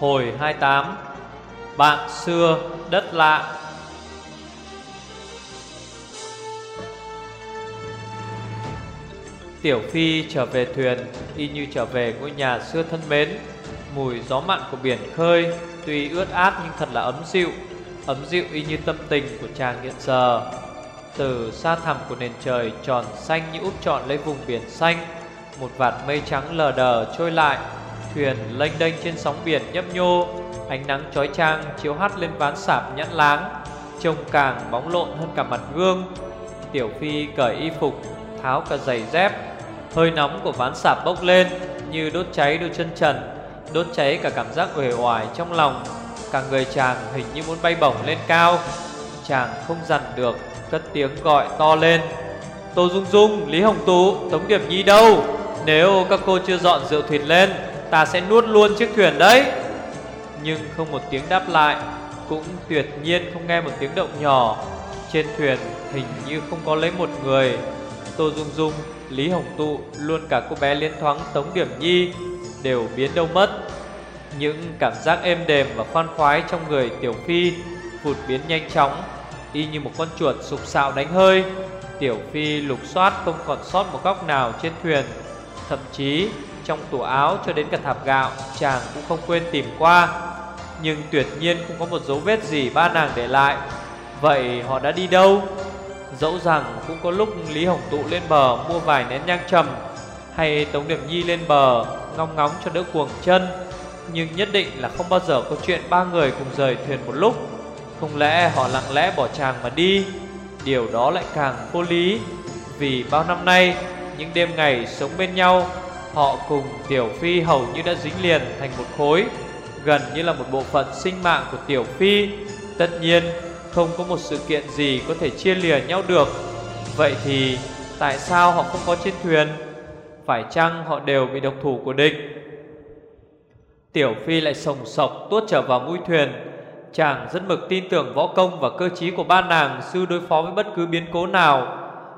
Hồi 28 Bạn xưa đất lạ. Tiểu Phi trở về thuyền, Y như trở về ngôi nhà xưa thân mến. Mùi gió mặn của biển khơi, Tuy ướt át nhưng thật là ấm dịu. Ấm dịu y như tâm tình của chàng hiện giờ. Từ xa thẳm của nền trời tròn xanh như úp trọn lấy vùng biển xanh, Một vạt mây trắng lờ đờ trôi lại. Thuyền lênh đênh trên sóng biển nhấp nhô Ánh nắng chói chang chiếu hắt lên ván sạp nhẵn láng Trông càng bóng lộn hơn cả mặt gương. Tiểu Phi cởi y phục Tháo cả giày dép Hơi nóng của ván sạp bốc lên Như đốt cháy đôi chân trần Đốt cháy cả cảm giác uể oải trong lòng. Cả người chàng hình như muốn bay bổng lên cao Chàng không dằn được Cất tiếng gọi to lên. Tô Dung Dung, Lý Hồng Tú, Tống Điểm Nhi đâu? Nếu các cô chưa dọn rượu thịt lên Ta sẽ nuốt luôn chiếc thuyền đấy. Nhưng không một tiếng đáp lại Cũng tuyệt nhiên không nghe một tiếng động nhỏ. Trên thuyền hình như không có lấy một người. Tô Dung Dung, Lý Hồng Tụ Luôn cả cô bé liên thoáng Tống Điểm Nhi Đều biến đâu mất. Những cảm giác êm đềm và khoan khoái Trong người Tiểu Phi Vụt biến nhanh chóng Y như một con chuột sục sạo đánh hơi. Tiểu Phi lục soát không còn sót một góc nào trên thuyền Thậm chí trong tủ áo cho đến cả thạp gạo, Chàng cũng không quên tìm qua. Nhưng tuyệt nhiên không có một dấu vết gì ba nàng để lại. Vậy họ đã đi đâu? Dẫu rằng cũng có lúc Lý Hồng Tụ lên bờ mua vài nén nhang trầm, Hay Tống Điểm Nhi lên bờ ngóng ngóng cho đỡ cuồng chân. Nhưng nhất định là không bao giờ có chuyện ba người cùng rời thuyền một lúc. Không lẽ họ lặng lẽ bỏ chàng mà đi? Điều đó lại càng vô lý, Vì bao năm nay, những đêm ngày sống bên nhau Họ cùng Tiểu Phi hầu như đã dính liền thành một khối, Gần như là một bộ phận sinh mạng của Tiểu Phi. Tất nhiên, không có một sự kiện gì có thể chia lìa nhau được. Vậy thì tại sao họ không có trên thuyền? Phải chăng họ đều bị độc thủ của địch? Tiểu Phi lại sồng sọc tuốt trở vào mũi thuyền. Chàng rất mực tin tưởng võ công và cơ trí của ba nàng Sư đối phó với bất cứ biến cố nào.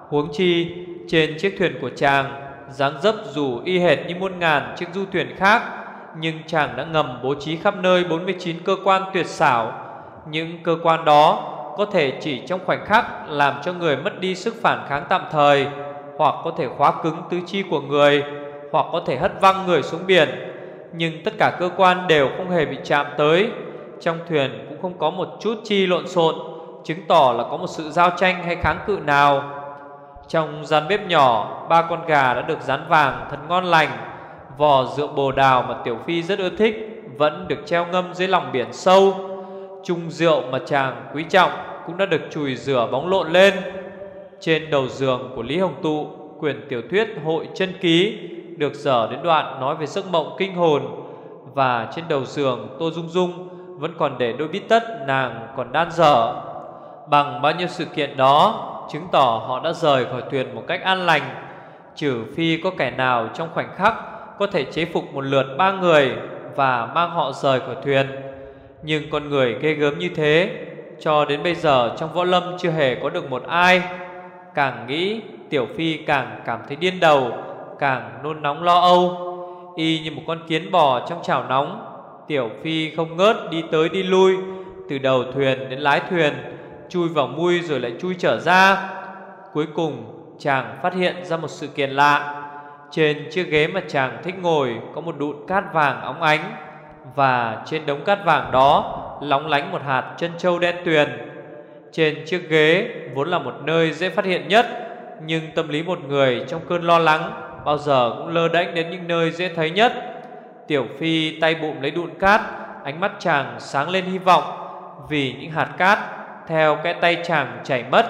Huống chi, trên chiếc thuyền của chàng dáng dấp dù y hệt như muôn ngàn chiếc du thuyền khác, Nhưng chàng đã ngầm bố trí khắp nơi 49 cơ quan tuyệt xảo. Những cơ quan đó có thể chỉ trong khoảnh khắc làm cho người mất đi sức phản kháng tạm thời, Hoặc có thể khóa cứng tứ chi của người, Hoặc có thể hất văng người xuống biển. Nhưng tất cả cơ quan đều không hề bị chạm tới. Trong thuyền cũng không có một chút chi lộn xộn, Chứng tỏ là có một sự giao tranh hay kháng cự nào trong gian bếp nhỏ, Ba con gà đã được rán vàng thật ngon lành. Vò rượu bồ đào mà Tiểu Phi rất ưa thích Vẫn được treo ngâm dưới lòng biển sâu. Chung rượu mà chàng quý trọng Cũng đã được chùi rửa bóng lộn lên. Trên đầu giường của Lý Hồng Tụ, Quyển tiểu thuyết hội chân ký Được dở đến đoạn nói về giấc mộng kinh hồn. Và trên đầu giường, Tô Dung Dung Vẫn còn để đôi bít tất nàng còn đan dở. Bằng bao nhiêu sự kiện đó Chứng tỏ họ đã rời khỏi thuyền một cách an lành, Trừ phi có kẻ nào trong khoảnh khắc Có thể chế phục một lượt ba người Và mang họ rời khỏi thuyền. Nhưng con người ghê gớm như thế, Cho đến bây giờ trong võ lâm chưa hề có được một ai. Càng nghĩ, Tiểu Phi càng cảm thấy điên đầu, Càng nôn nóng lo âu. Y như một con kiến bò trong chảo nóng, Tiểu Phi không ngớt đi tới đi lui, Từ đầu thuyền đến lái thuyền Chui vào mui rồi lại chui trở ra. Cuối cùng, chàng phát hiện ra một sự kiện lạ. Trên chiếc ghế mà chàng thích ngồi Có một đụn cát vàng óng ánh Và trên đống cát vàng đó Lóng lánh một hạt chân trâu đen tuyền. Trên chiếc ghế Vốn là một nơi dễ phát hiện nhất, Nhưng tâm lý một người trong cơn lo lắng Bao giờ cũng lơ đễnh đến những nơi dễ thấy nhất. Tiểu Phi tay bụng lấy đụn cát, Ánh mắt chàng sáng lên hy vọng Vì những hạt cát theo cái tay chàng chảy mất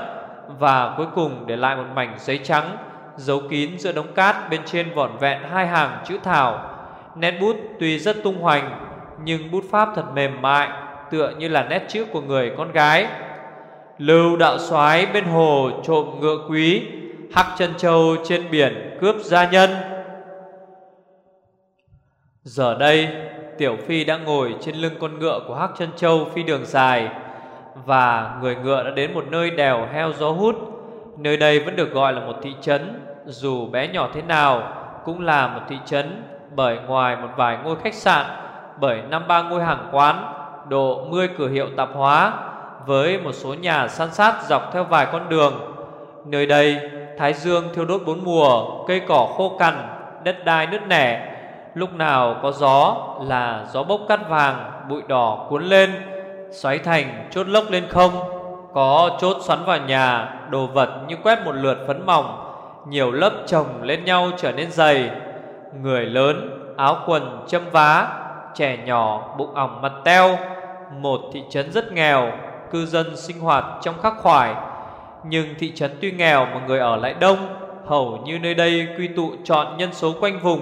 và cuối cùng để lại một mảnh giấy trắng giấu kín giữa đống cát bên trên vỏn vẹn hai hàng chữ thảo. Nét bút tuy rất tung hoành nhưng bút pháp thật mềm mại, tựa như là nét chữ của người con gái. Lưu đạo soái bên hồ trộm ngựa quý, hắc chân châu trên biển cướp gia nhân. Giờ đây, Tiểu Phi đã ngồi trên lưng con ngựa của Hắc Chân Châu phi đường dài, và người ngựa đã đến một nơi đèo heo gió hút. Nơi đây vẫn được gọi là một thị trấn, Dù bé nhỏ thế nào Cũng là một thị trấn Bởi ngoài một vài ngôi khách sạn, Bởi năm ba ngôi hàng quán, Độ 10 cửa hiệu tạp hóa Với một số nhà san sát dọc theo vài con đường. Nơi đây, Thái dương thiêu đốt bốn mùa, Cây cỏ khô cằn, Đất đai nứt nẻ. Lúc nào có gió là gió bốc cát vàng, Bụi đỏ cuốn lên. Xoáy thành, chốt lốc lên không. Có chốt xoắn vào nhà, Đồ vật như quét một lượt phấn mỏng. Nhiều lớp chồng lên nhau trở nên dày. Người lớn, áo quần châm vá, Trẻ nhỏ, bụng ỏng mặt teo. Một thị trấn rất nghèo, Cư dân sinh hoạt trong khắc khoải. Nhưng thị trấn tuy nghèo mà người ở lại đông, Hầu như nơi đây quy tụ chọn nhân số quanh vùng.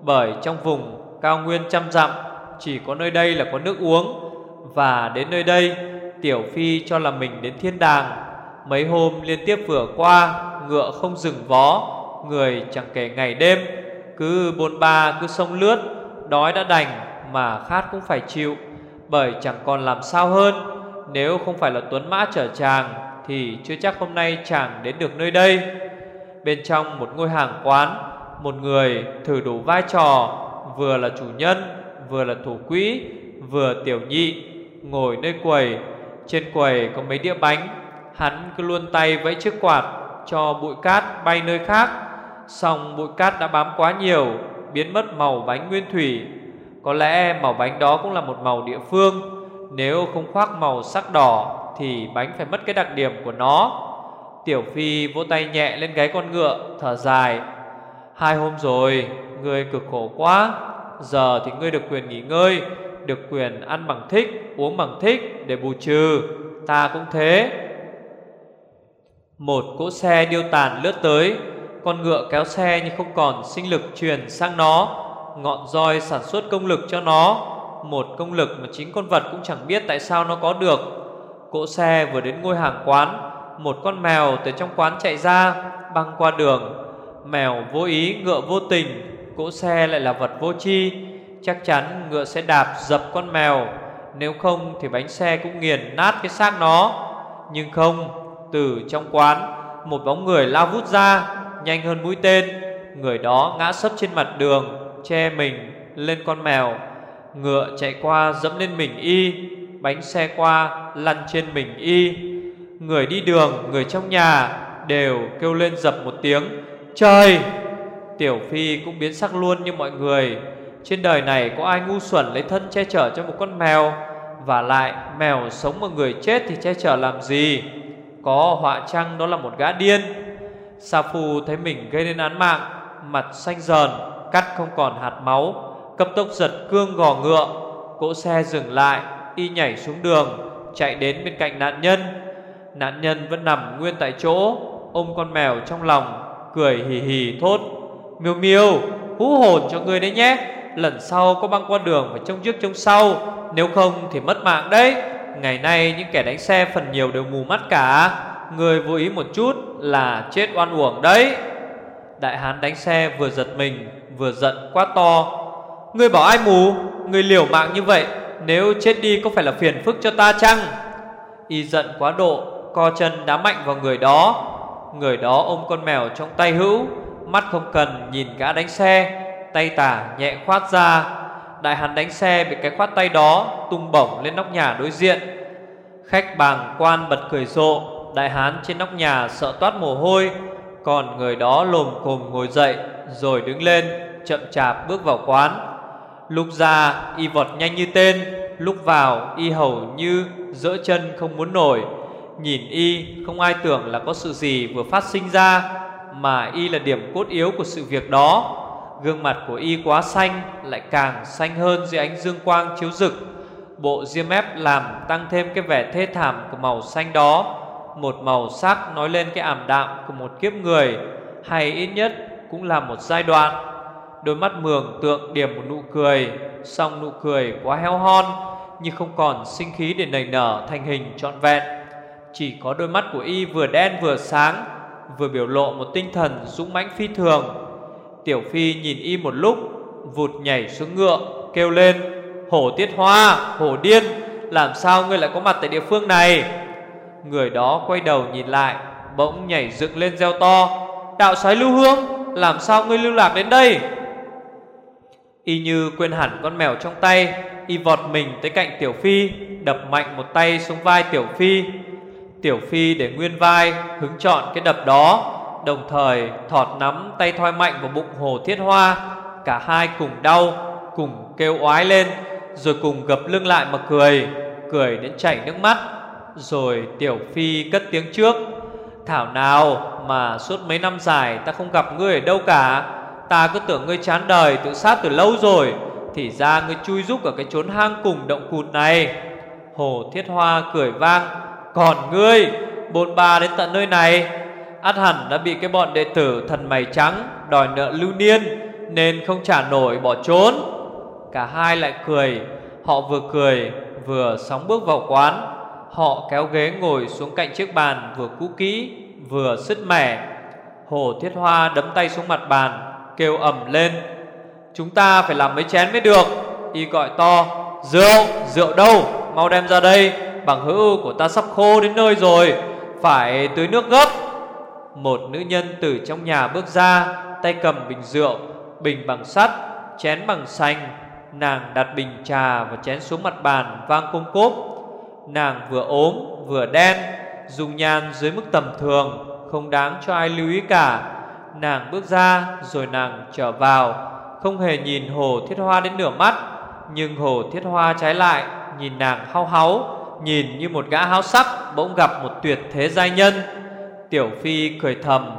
Bởi trong vùng, cao nguyên trăm dặm, Chỉ có nơi đây là có nước uống. Và đến nơi đây, Tiểu Phi cho là mình đến thiên đàng. Mấy hôm liên tiếp vừa qua, Ngựa không dừng vó, Người chẳng kể ngày đêm, Cứ bôn ba cứ sông lướt, Đói đã đành mà khát cũng phải chịu. Bởi chẳng còn làm sao hơn, Nếu không phải là Tuấn Mã chở chàng, Thì chưa chắc hôm nay chàng đến được nơi đây. Bên trong một ngôi hàng quán, Một người thử đủ vai trò, Vừa là chủ nhân, Vừa là thủ quỹ, Vừa tiểu nhị. Ngồi nơi quầy. Trên quầy có mấy đĩa bánh. Hắn cứ luôn tay vẫy chiếc quạt Cho bụi cát bay nơi khác. Xong bụi cát đã bám quá nhiều, Biến mất màu bánh nguyên thủy. Có lẽ màu bánh đó cũng là một màu địa phương. Nếu không khoác màu sắc đỏ Thì bánh phải mất cái đặc điểm của nó. Tiểu Phi vỗ tay nhẹ lên gáy con ngựa, Thở dài. Hai hôm rồi, Ngươi cực khổ quá. Giờ thì ngươi được quyền nghỉ ngơi. Được quyền ăn bằng thích, Uống bằng thích để bù trừ. Ta cũng thế. Một cỗ xe điêu tàn lướt tới. Con ngựa kéo xe nhưng không còn sinh lực truyền sang nó. Ngọn roi sản xuất công lực cho nó. Một công lực mà chính con vật cũng chẳng biết tại sao nó có được. Cỗ xe vừa đến ngôi hàng quán, Một con mèo từ trong quán chạy ra, Băng qua đường. Mèo vô ý, ngựa vô tình, Cỗ xe lại là vật vô tri. Chắc chắn ngựa sẽ đạp dập con mèo. Nếu không thì bánh xe cũng nghiền nát cái xác nó. Nhưng không Từ trong quán Một bóng người lao vút ra Nhanh hơn mũi tên. Người đó ngã sấp trên mặt đường Che mình lên con mèo. Ngựa chạy qua dẫm lên mình y Bánh xe qua lăn trên mình y. Người đi đường, người trong nhà Đều kêu lên dập một tiếng. Trời! Tiểu Phi cũng biến sắc luôn như mọi người. Trên đời này có ai ngu xuẩn lấy thân che chở cho một con mèo Và lại mèo sống mà người chết thì che chở làm gì? Có họa chăng đó là một gã điên? Sa Phu thấy mình gây nên án mạng, Mặt xanh dờn, Cắt không còn hạt máu, Cấp tốc giật cương gò ngựa, Cỗ xe dừng lại, Y nhảy xuống đường, Chạy đến bên cạnh nạn nhân. Nạn nhân vẫn nằm nguyên tại chỗ, Ôm con mèo trong lòng, Cười hì hì thốt, Miêu miêu, hú hồn cho người đấy nhé. Lần sau có băng qua đường phải trông trước trông sau. Nếu không thì mất mạng đấy. Ngày nay những kẻ đánh xe phần nhiều đều mù mắt cả. Người vô ý một chút là chết oan uổng đấy. Đại hán đánh xe vừa giật mình, Vừa giận quá to. Người bảo ai mù? Người liều mạng như vậy, Nếu chết đi có phải là phiền phức cho ta chăng? Y giận quá độ, Co chân đá mạnh vào người đó. Người đó ôm con mèo trong tay hữu, Mắt không cần nhìn gã đánh xe. Tay tả nhẹ khoát ra. Đại hán đánh xe bị cái khoát tay đó Tung bổng lên nóc nhà đối diện. Khách bàng quan bật cười rộ, Đại hán trên nóc nhà sợ toát mồ hôi, Còn người đó lồm cồm ngồi dậy Rồi đứng lên, Chậm chạp bước vào quán. Lúc ra, y vọt nhanh như tên, Lúc vào, y hầu như dỡ chân không muốn nổi. Nhìn y, không ai tưởng là có sự gì vừa phát sinh ra, Mà y là điểm cốt yếu của sự việc đó. Gương mặt của y quá xanh, Lại càng xanh hơn dưới ánh dương quang chiếu rực. Bộ diêm ép làm tăng thêm cái vẻ thê thảm của màu xanh đó. Một màu sắc nói lên cái ảm đạm của một kiếp người, Hay ít nhất cũng là một giai đoạn. Đôi mắt mường tượng điểm một nụ cười Xong nụ cười quá heo hon, Nhưng không còn sinh khí để nảy nở thành hình trọn vẹn. Chỉ có đôi mắt của y vừa đen vừa sáng, Vừa biểu lộ một tinh thần dũng mãnh phi thường. Tiểu Phi nhìn y một lúc Vụt nhảy xuống ngựa Kêu lên Hổ tiết hoa, hổ điên Làm sao ngươi lại có mặt tại địa phương này? Người đó quay đầu nhìn lại Bỗng nhảy dựng lên reo to Đạo xoáy lưu hương Làm sao ngươi lưu lạc đến đây? Y như quên hẳn con mèo trong tay Y vọt mình tới cạnh Tiểu Phi Đập mạnh một tay xuống vai Tiểu Phi. Tiểu Phi để nguyên vai Hứng chọn cái đập đó Đồng thời thọt nắm tay thoi mạnh vào bụng Hồ Thiết Hoa. Cả hai cùng đau, Cùng kêu oái lên, Rồi cùng gập lưng lại mà cười Cười đến chảy nước mắt. Rồi Tiểu Phi cất tiếng trước, Thảo nào mà suốt mấy năm dài ta không gặp ngươi ở đâu cả. Ta cứ tưởng ngươi chán đời tự sát từ lâu rồi, Thì ra ngươi chui rúc ở cái chốn hang cùng động cụt này. Hồ Thiết Hoa cười vang, Còn ngươi Bồn ba đến tận nơi này ắt hẳn đã bị cái bọn đệ tử thần mày trắng Đòi nợ lưu niên Nên không trả nổi bỏ trốn. Cả hai lại cười Họ vừa cười vừa sóng bước vào quán. Họ kéo ghế ngồi xuống cạnh chiếc bàn Vừa cũ kỹ vừa sứt mẻ. Hồ Thiết Hoa đấm tay xuống mặt bàn Kêu ầm lên. Chúng ta phải làm mấy chén mới được. Y gọi to Rượu, rượu đâu? Mau đem ra đây Bằng hữu của ta sắp khô đến nơi rồi. Phải tưới nước gấp. Một nữ nhân từ trong nhà bước ra, Tay cầm bình rượu, Bình bằng sắt, Chén bằng xanh. Nàng đặt bình trà và chén xuống mặt bàn Vang cung cốp. Nàng vừa ốm, vừa đen Dùng nhan dưới mức tầm thường, Không đáng cho ai lưu ý cả. Nàng bước ra, rồi nàng trở vào. Không hề nhìn Hồ Thiết Hoa đến nửa mắt, Nhưng Hồ Thiết Hoa trái lại, Nhìn nàng hao háu, Nhìn như một gã háo sắc Bỗng gặp một tuyệt thế giai nhân. Tiểu Phi cười thầm,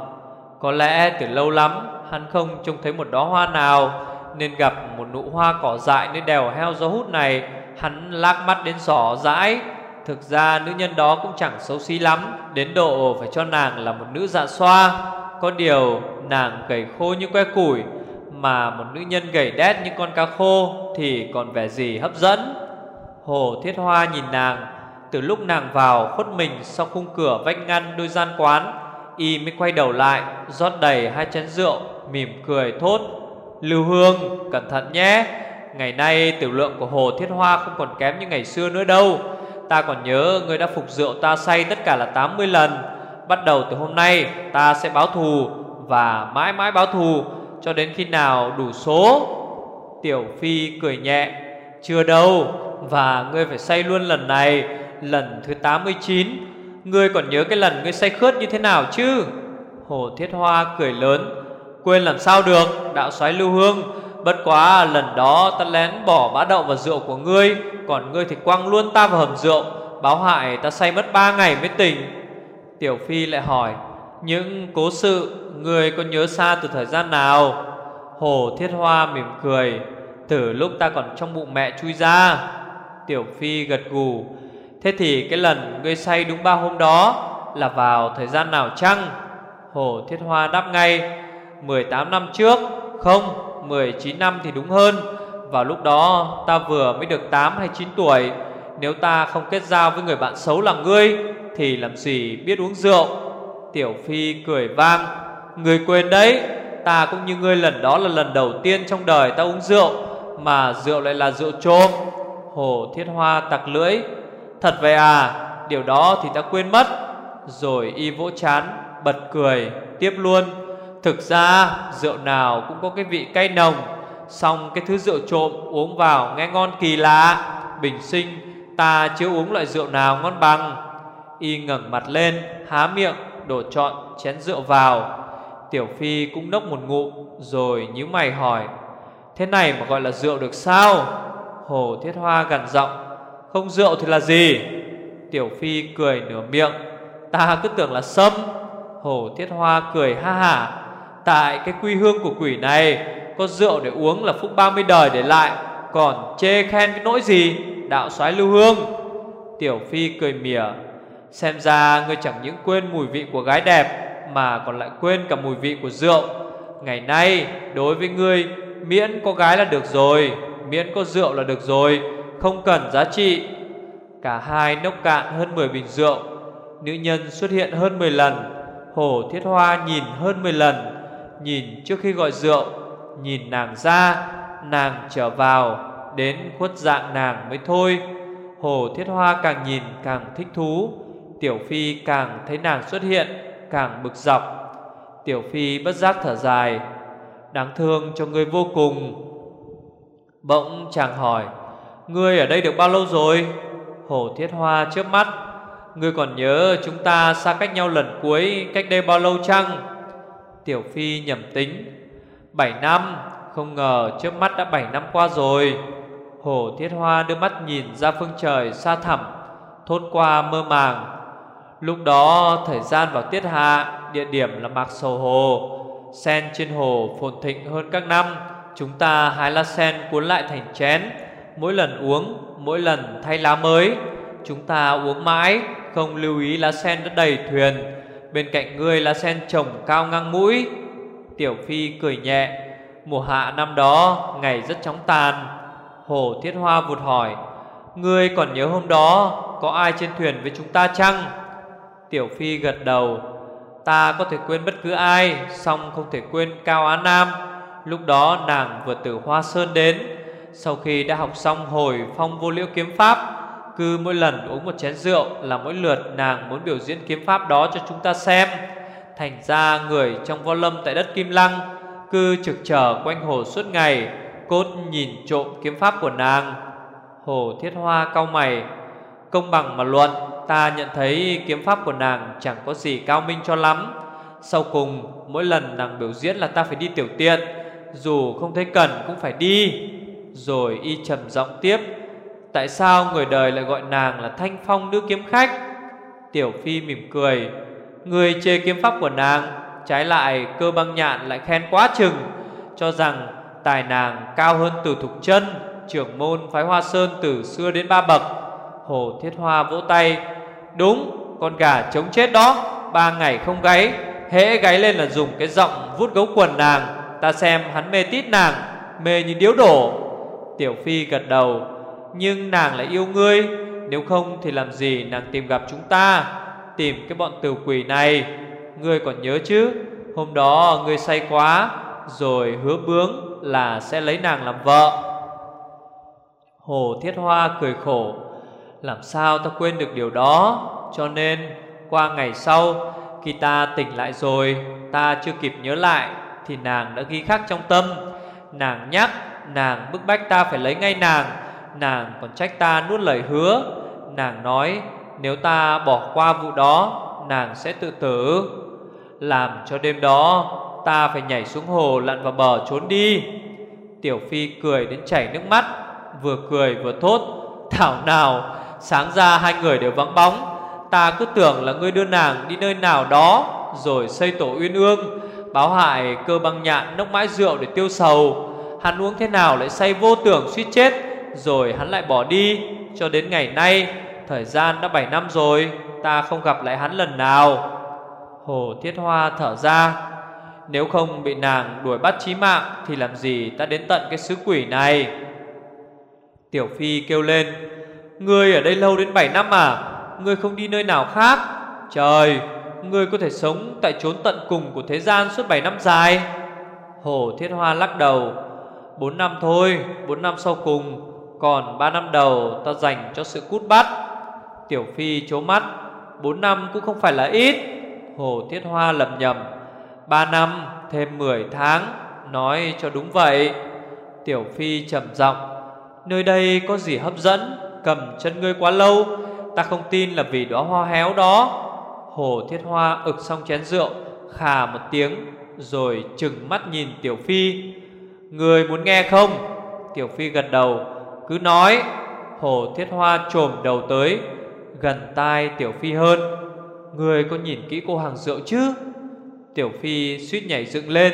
Có lẽ từ lâu lắm Hắn không trông thấy một đóa hoa nào, Nên gặp một nụ hoa cỏ dại Nơi đèo heo gió hút này, Hắn lác mắt đến giỏ dãi Thực ra nữ nhân đó cũng chẳng xấu xí lắm, Đến độ phải cho nàng là một nữ dạ xoa. Có điều nàng gầy khô như que củi, Mà một nữ nhân gầy đét như con cá khô Thì còn vẻ gì hấp dẫn. Hồ Thiết Hoa nhìn nàng từ lúc nàng vào, khuất mình Sau khung cửa vách ngăn đôi gian quán, Y mới quay đầu lại, rót đầy hai chén rượu, Mỉm cười thốt, Lưu Hương, cẩn thận nhé. Ngày nay tiểu lượng của Hồ Thiết Hoa Không còn kém như ngày xưa nữa đâu. Ta còn nhớ ngươi đã phục rượu ta say tất cả là 80 lần. Bắt đầu từ hôm nay, ta sẽ báo thù, Và mãi mãi báo thù, Cho đến khi nào đủ số. Tiểu Phi cười nhẹ, Chưa đâu, Và ngươi phải say luôn lần này. Lần thứ 89 Ngươi còn nhớ cái lần ngươi say khướt như thế nào chứ? Hồ Thiết Hoa cười lớn. Quên làm sao được, Đạo xoáy lưu hương. Bất quá lần đó ta lén bỏ bã đậu vào rượu của ngươi, Còn ngươi thì quăng luôn ta vào hầm rượu. Báo hại ta say mất ba ngày mới tỉnh. Tiểu Phi lại hỏi, Những cố sự Ngươi có nhớ xa từ thời gian nào? Hồ Thiết Hoa mỉm cười, Từ lúc ta còn trong bụng mẹ chui ra. Tiểu Phi gật gù Thế thì cái lần ngươi say đúng ba hôm đó Là vào thời gian nào chăng? Hồ Thiết Hoa đáp ngay 18 năm trước. Không 19 năm thì đúng hơn. Vào lúc đó ta vừa mới được 8 hay 9 tuổi. Nếu ta không kết giao với người bạn xấu là ngươi, Thì làm gì biết uống rượu? Tiểu Phi cười vang, Người quên đấy. Ta cũng như ngươi lần đó là lần đầu tiên trong đời ta uống rượu, Mà rượu lại là rượu trộm. Hồ Thiết Hoa tặc lưỡi Thật vậy à Điều đó thì ta quên mất. Rồi y vỗ chán, Bật cười, Tiếp luôn. Thực ra, rượu nào cũng có cái vị cay nồng, Xong cái thứ rượu trộm uống vào nghe ngon kỳ lạ. Bình sinh, ta chưa uống loại rượu nào ngon bằng. Y ngẩng mặt lên, há miệng, đổ trọn chén rượu vào. Tiểu Phi cũng nốc một ngụm, Rồi nhíu mày hỏi, Thế này mà gọi là rượu được sao? Hồ Thiết Hoa gằn giọng không rượu thì là gì? Tiểu Phi cười nửa miệng. Ta cứ tưởng là sâm. Hồ Thiết Hoa cười ha hả. Tại cái quy hương của quỷ này, Có rượu để uống là phúc 30 đời để lại, Còn chê khen cái nỗi gì? Đạo soái lưu hương. Tiểu Phi cười mỉa. Xem ra ngươi chẳng những quên mùi vị của gái đẹp, Mà còn lại quên cả mùi vị của rượu. Ngày nay, đối với ngươi, Miễn có gái là được rồi, Miễn có rượu là được rồi không cần giá trị. Cả hai nốc cạn hơn 10 bình rượu, Nữ nhân xuất hiện hơn 10 lần, Hồ Thiết Hoa nhìn hơn 10 lần, Nhìn trước khi gọi rượu, Nhìn nàng ra, Nàng trở vào, Đến khuất dạng nàng mới thôi. Hồ Thiết Hoa càng nhìn càng thích thú, Tiểu Phi càng thấy nàng xuất hiện Càng bực dọc. Tiểu Phi bất giác thở dài, Đáng thương cho người vô cùng. Bỗng chàng hỏi Ngươi ở đây được bao lâu rồi? Hồ Thiết Hoa trước mắt. Ngươi còn nhớ chúng ta xa cách nhau lần cuối Cách đây bao lâu chăng? Tiểu Phi nhầm tính. Bảy năm. Không ngờ trước mắt đã bảy năm qua rồi. Hồ Thiết Hoa đưa mắt nhìn ra phương trời xa thẳm, Thốt qua mơ màng. Lúc đó, thời gian vào tiết hạ, Địa điểm là Mạc Sầu Hồ. Sen trên hồ phồn thịnh hơn các năm. Chúng ta hái lá sen cuốn lại thành chén. Mỗi lần uống, Mỗi lần thay lá mới, Chúng ta uống mãi, Không lưu ý lá sen đã đầy thuyền. Bên cạnh ngươi lá sen trồng cao ngang mũi. Tiểu Phi cười nhẹ. Mùa hạ năm đó, Ngày rất chóng tàn. Hồ Thiết Hoa vụt hỏi, Ngươi còn nhớ hôm đó Có ai trên thuyền với chúng ta chăng? Tiểu Phi gật đầu, Ta có thể quên bất cứ ai, song không thể quên Cao Á Nam. Lúc đó nàng vừa từ Hoa Sơn đến sau khi đã học xong hồi phong vô liễu kiếm pháp, Cứ mỗi lần uống một chén rượu Là mỗi lượt nàng muốn biểu diễn kiếm pháp đó cho chúng ta xem. Thành ra người trong võ lâm tại đất Kim Lăng Cứ trực chờ quanh hồ suốt ngày, Cốt nhìn trộm kiếm pháp của nàng. Hồ Thiết Hoa cau mày, Công bằng mà luận, Ta nhận thấy kiếm pháp của nàng chẳng có gì cao minh cho lắm. Sau cùng, mỗi lần nàng biểu diễn là ta phải đi tiểu tiện, Dù không thấy cần cũng phải đi. Rồi y trầm giọng tiếp, Tại sao người đời lại gọi nàng là thanh phong nữ kiếm khách? Tiểu Phi mỉm cười, Người chê kiếm pháp của nàng, Trái lại cơ băng nhạn lại khen quá chừng, Cho rằng tài nàng cao hơn từ thục chân, Trưởng môn phái hoa sơn từ xưa đến ba bậc, Hồ Thiết Hoa vỗ tay, Đúng, con gà chống chết đó, Ba ngày không gáy, Hễ gáy lên là dùng cái giọng vút gấu quần nàng, Ta xem hắn mê tít nàng, Mê như điếu đổ. Tiểu Phi gật đầu, Nhưng nàng lại yêu ngươi, Nếu không thì làm gì nàng tìm gặp chúng ta? Tìm cái bọn tử quỷ này. Ngươi còn nhớ chứ? Hôm đó ngươi say quá, Rồi hứa bướng là sẽ lấy nàng làm vợ. Hồ Thiết Hoa cười khổ, làm sao ta quên được điều đó? Cho nên, qua ngày sau, Khi ta tỉnh lại rồi, Ta chưa kịp nhớ lại Thì nàng đã ghi khắc trong tâm. Nàng nhắc Nàng bức bách ta phải lấy ngay nàng. Nàng còn trách ta nuốt lời hứa. Nàng nói, Nếu ta bỏ qua vụ đó, Nàng sẽ tự tử. Làm cho đêm đó, Ta phải nhảy xuống hồ lặn vào bờ trốn đi. Tiểu Phi cười đến chảy nước mắt, Vừa cười vừa thốt, Thảo nào, Sáng ra hai người đều vắng bóng. Ta cứ tưởng là ngươi đưa nàng đi nơi nào đó, Rồi xây tổ uyên ương, Báo hại cơ băng nhạn nốc mãi rượu để tiêu sầu. Hắn uống thế nào lại say vô tưởng suýt chết, Rồi hắn lại bỏ đi. Cho đến ngày nay, Thời gian đã 7 năm rồi, Ta không gặp lại hắn lần nào. Hồ Thiết Hoa thở ra, Nếu không bị nàng đuổi bắt chí mạng Thì làm gì ta đến tận cái xứ quỷ này? Tiểu Phi kêu lên, Ngươi ở đây lâu đến 7 năm à? Ngươi không đi nơi nào khác? Trời, Ngươi có thể sống tại chốn tận cùng của thế gian suốt 7 năm dài? Hồ Thiết Hoa lắc đầu 4 năm thôi 4 năm sau cùng, Còn 3 năm đầu ta dành cho sự cút bắt. Tiểu Phi chố mắt 4 năm cũng không phải là ít. Hồ Thiết Hoa lầm nhầm 3 năm thêm 10 tháng, Nói cho đúng vậy. Tiểu Phi trầm giọng, Nơi đây có gì hấp dẫn, cầm chân ngươi quá lâu, Ta không tin là vì đóa hoa héo đó. Hồ Thiết Hoa ực xong chén rượu, Khà một tiếng, Rồi chừng mắt nhìn Tiểu Phi. Người muốn nghe không? Tiểu Phi gần đầu. Cứ nói. Hồ Thiết Hoa trồm đầu tới. Gần tai Tiểu Phi hơn. Người có nhìn kỹ cô hàng rượu chứ? Tiểu Phi suýt nhảy dựng lên.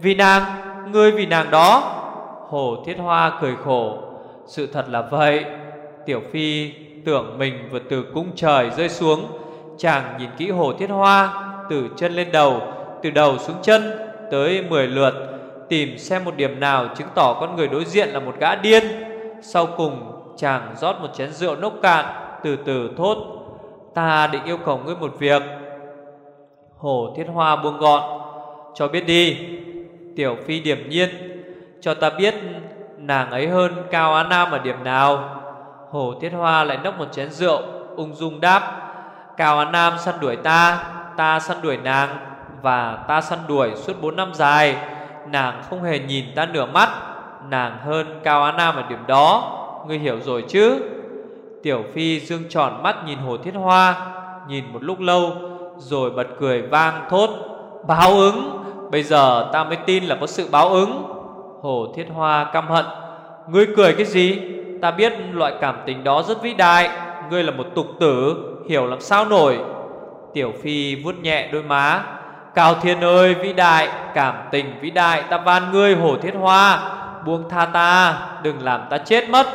Vì nàng, Ngươi vì nàng đó. Hồ Thiết Hoa cười khổ. Sự thật là vậy. Tiểu Phi tưởng mình vừa từ cung trời rơi xuống. Chàng nhìn kỹ hồ thiết hoa, Từ chân lên đầu, Từ đầu xuống chân, Tới 10 lượt. Tìm xem một điểm nào chứng tỏ con người đối diện là một gã điên. Sau cùng, chàng rót một chén rượu nốc cạn, Từ từ thốt, Ta định yêu cầu ngươi một việc. Hồ thiết hoa buông gọn, Cho biết đi, Tiểu Phi điểm nhiên, Cho ta biết nàng ấy hơn Cao Á Nam ở điểm nào. Hồ Thiết Hoa lại nốc một chén rượu, Ung dung đáp, Cao An Nam săn đuổi ta Ta săn đuổi nàng Và ta săn đuổi suốt 4 năm dài. Nàng không hề nhìn ta nửa mắt. Nàng hơn Cao á Nam ở điểm đó. Ngươi hiểu rồi chứ? Tiểu Phi dương tròn mắt nhìn Hồ Thiết Hoa, Nhìn một lúc lâu, Rồi bật cười vang thốt, Báo ứng! Bây giờ ta mới tin là có sự báo ứng. Hồ Thiết Hoa căm hận, Ngươi cười cái gì? Ta biết loại cảm tình đó rất vĩ đại. Ngươi là một tục tử, Hiểu làm sao nổi? Tiểu Phi vuốt nhẹ đôi má Cao Thiên ơi, vĩ đại, Cảm tình vĩ đại, Ta van ngươi, Hồ Thiết Hoa. Buông tha ta, Đừng làm ta chết mất.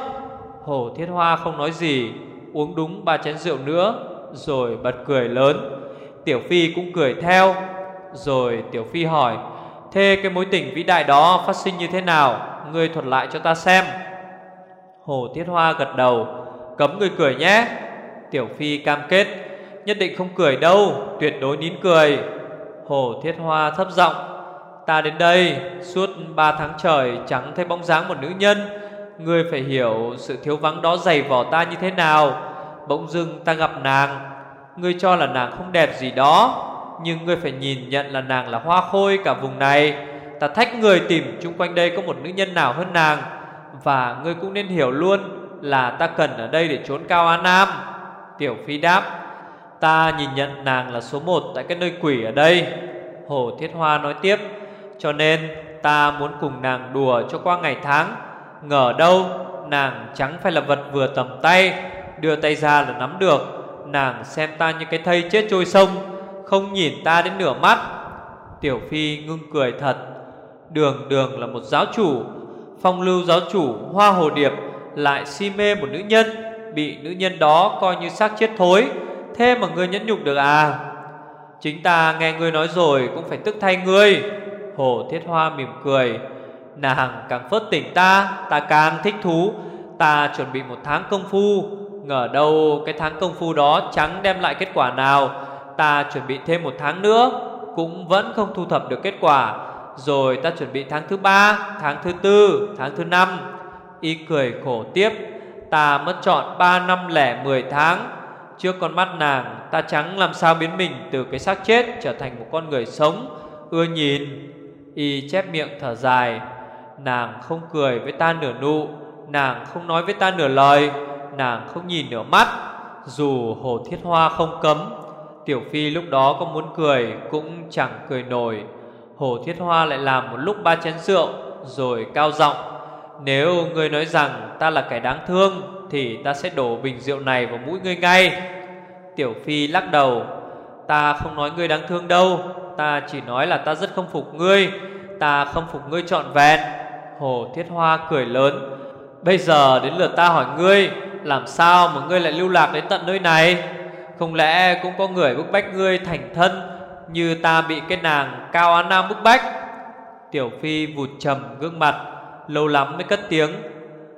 Hồ Thiết Hoa không nói gì, Uống đúng ba chén rượu nữa, Rồi bật cười lớn. Tiểu Phi cũng cười theo, Rồi Tiểu Phi hỏi, Thế cái mối tình vĩ đại đó phát sinh như thế nào? Ngươi thuật lại cho ta xem. Hồ Thiết Hoa gật đầu, Cấm ngươi cười nhé. Tiểu Phi cam kết, Nhất định không cười đâu, Tuyệt đối nín cười. Hồ Thiết Hoa thấp giọng, Ta đến đây suốt ba tháng trời Chẳng thấy bóng dáng một nữ nhân. Ngươi phải hiểu sự thiếu vắng đó dày vò ta như thế nào. Bỗng dưng ta gặp nàng. Ngươi cho là nàng không đẹp gì đó, Nhưng ngươi phải nhìn nhận là nàng là hoa khôi cả vùng này. Ta thách người tìm chung quanh đây có một nữ nhân nào hơn nàng. Và ngươi cũng nên hiểu luôn Là ta cần ở đây để trốn cao Á Nam. Tiểu Phi đáp Ta nhìn nhận nàng là số một tại cái nơi quỷ ở đây. Hồ Thiết Hoa nói tiếp, Cho nên ta muốn cùng nàng đùa cho qua ngày tháng. Ngờ đâu, nàng chẳng phải là vật vừa tầm tay, Đưa tay ra là nắm được. Nàng xem ta như cái thây chết trôi sông, Không nhìn ta đến nửa mắt. Tiểu Phi ngưng cười thật, Đường đường là một giáo chủ, Phong lưu giáo chủ Hoa Hồ Điệp Lại si mê một nữ nhân, Bị nữ nhân đó coi như xác chết thối. Thế mà ngươi nhẫn nhục được à? Chính ta nghe ngươi nói rồi Cũng phải tức thay ngươi. Hồ Thiết Hoa mỉm cười. Nàng càng phớt tỉnh ta Ta càng thích thú. Ta chuẩn bị một tháng công phu. Ngờ đâu cái tháng công phu đó Chẳng đem lại kết quả nào. Ta chuẩn bị thêm một tháng nữa Cũng vẫn không thu thập được kết quả. Rồi ta chuẩn bị tháng thứ ba Tháng thứ tư, tháng thứ năm. Y cười khổ tiếp. Ta mất chọn ba năm lẻ mười tháng. Trước con mắt nàng, Ta trắng làm sao biến mình từ cái xác chết Trở thành một con người sống, Ưa nhìn. Y chép miệng thở dài, Nàng không cười với ta nửa nụ, Nàng không nói với ta nửa lời, Nàng không nhìn nửa mắt, Dù hồ thiết hoa không cấm. Tiểu Phi lúc đó có muốn cười Cũng chẳng cười nổi. Hồ thiết hoa lại làm một lúc ba chén rượu, Rồi cao giọng, Nếu ngươi nói rằng ta là kẻ đáng thương thì ta sẽ đổ bình rượu này vào mũi ngươi ngay. Tiểu Phi lắc đầu, Ta không nói ngươi đáng thương đâu, Ta chỉ nói là ta rất không phục ngươi, Ta không phục ngươi trọn vẹn. Hồ Thiết Hoa cười lớn, Bây giờ đến lượt ta hỏi ngươi, Làm sao mà ngươi lại lưu lạc đến tận nơi này? Không lẽ cũng có người bức bách ngươi thành thân Như ta bị cái nàng Cao Á Nam bức bách? Tiểu Phi vụt trầm gương mặt, Lâu lắm mới cất tiếng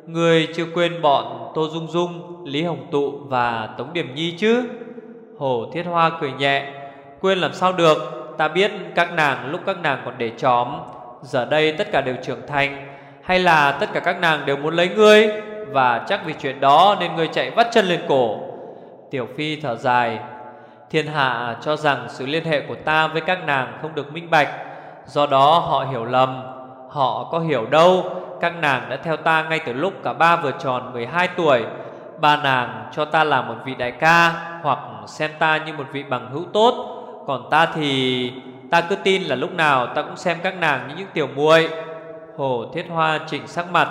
người chưa quên bọn Tô Dung Dung, Lý Hồng Tụ và Tống Điểm Nhi chứ? Hồ Thiết Hoa cười nhẹ, Quên làm sao được, Ta biết các nàng lúc các nàng còn để chóm. Giờ đây tất cả đều trưởng thành, hay là tất cả các nàng đều muốn lấy ngươi? Và chắc vì chuyện đó nên ngươi chạy vắt chân lên cổ. Tiểu Phi thở dài, Thiên hạ cho rằng sự liên hệ của ta với các nàng không được minh bạch. Do đó họ hiểu lầm, Họ có hiểu đâu các nàng đã theo ta ngay từ lúc cả ba vừa tròn 12 tuổi. Ba nàng cho ta là một vị đại ca, Hoặc xem ta như một vị bằng hữu tốt. Còn ta thì, Ta cứ tin là lúc nào ta cũng xem các nàng như những tiểu muội. Hồ Thiết Hoa chỉnh sắc mặt.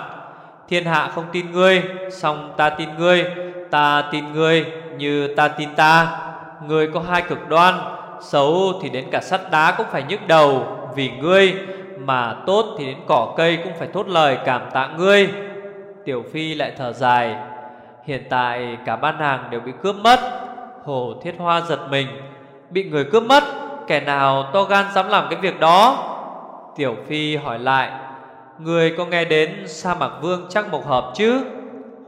Thiên hạ không tin ngươi, song ta tin ngươi. Ta tin ngươi như ta tin ta. Ngươi có hai cực đoan, Xấu thì đến cả sắt đá cũng phải nhức đầu Vì ngươi. Mà tốt thì đến cỏ cây cũng phải thốt lời cảm tạ ngươi. Tiểu Phi lại thở dài, Hiện tại cả ba nàng đều bị cướp mất. Hồ Thiết Hoa giật mình, Bị người cướp mất, Kẻ nào to gan dám làm cái việc đó? Tiểu Phi hỏi lại Người có nghe đến sa mạc vương chắc mộc hợp chứ?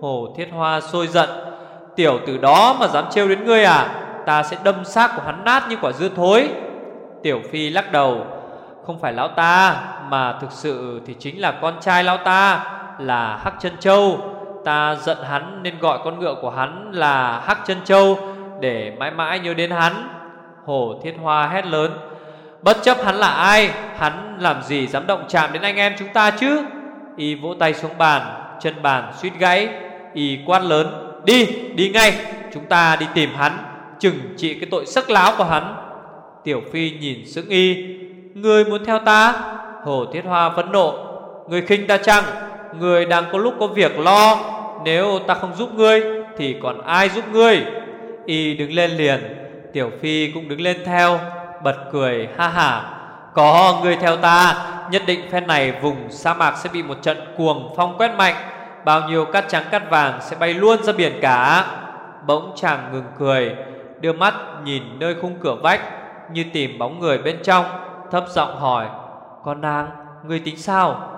Hồ Thiết Hoa sôi giận, Tiểu từ đó mà dám trêu đến ngươi à? Ta sẽ đâm xác của hắn nát như quả dưa thối. Tiểu Phi lắc đầu không phải lão ta Mà thực sự thì chính là con trai lão ta Là Hắc chân Châu. Ta giận hắn nên gọi con ngựa của hắn là Hắc chân Châu Để mãi mãi nhớ đến hắn. Hồ Thiết Hoa hét lớn Bất chấp hắn là ai Hắn làm gì dám động chạm đến anh em chúng ta chứ? Y vỗ tay xuống bàn Chân bàn suýt gãy. Y quát lớn Đi, đi ngay Chúng ta đi tìm hắn Chừng trị cái tội sắc láo của hắn. Tiểu Phi nhìn sững y Người muốn theo ta? Hồ Thiết Hoa phẫn nộ. Người khinh ta chăng? Người đang có lúc có việc lo. Nếu ta không giúp ngươi, Thì còn ai giúp ngươi? Y đứng lên liền. Tiểu Phi cũng đứng lên theo, Bật cười, ha ha. Có người theo ta, Nhất định phen này vùng sa mạc sẽ bị một trận cuồng phong quét mạnh. Bao nhiêu cát trắng cát vàng sẽ bay luôn ra biển cả. Bỗng chàng ngừng cười, Đưa mắt nhìn nơi khung cửa vách Như tìm bóng người bên trong. Thấp giọng hỏi Con nàng, người tính sao?